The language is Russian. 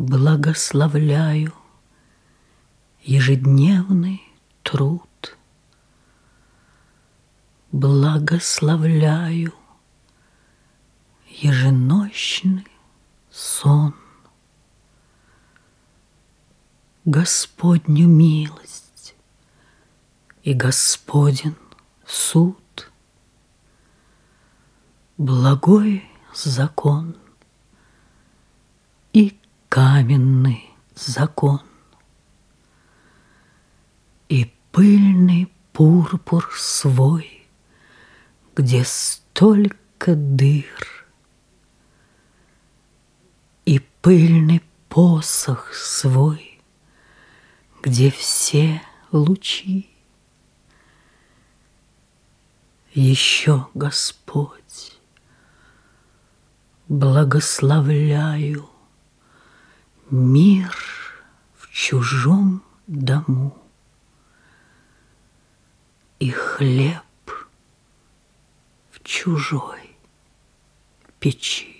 Благословляю ежедневный труд. Благословляю еженочный сон. Господню милость и Господен суд, Благой закон каменный закон, И пыльный пурпур свой, Где столько дыр, И пыльный посох свой, Где все лучи. Еще, Господь, благословляю Мир в чужом дому И хлеб в чужой печи.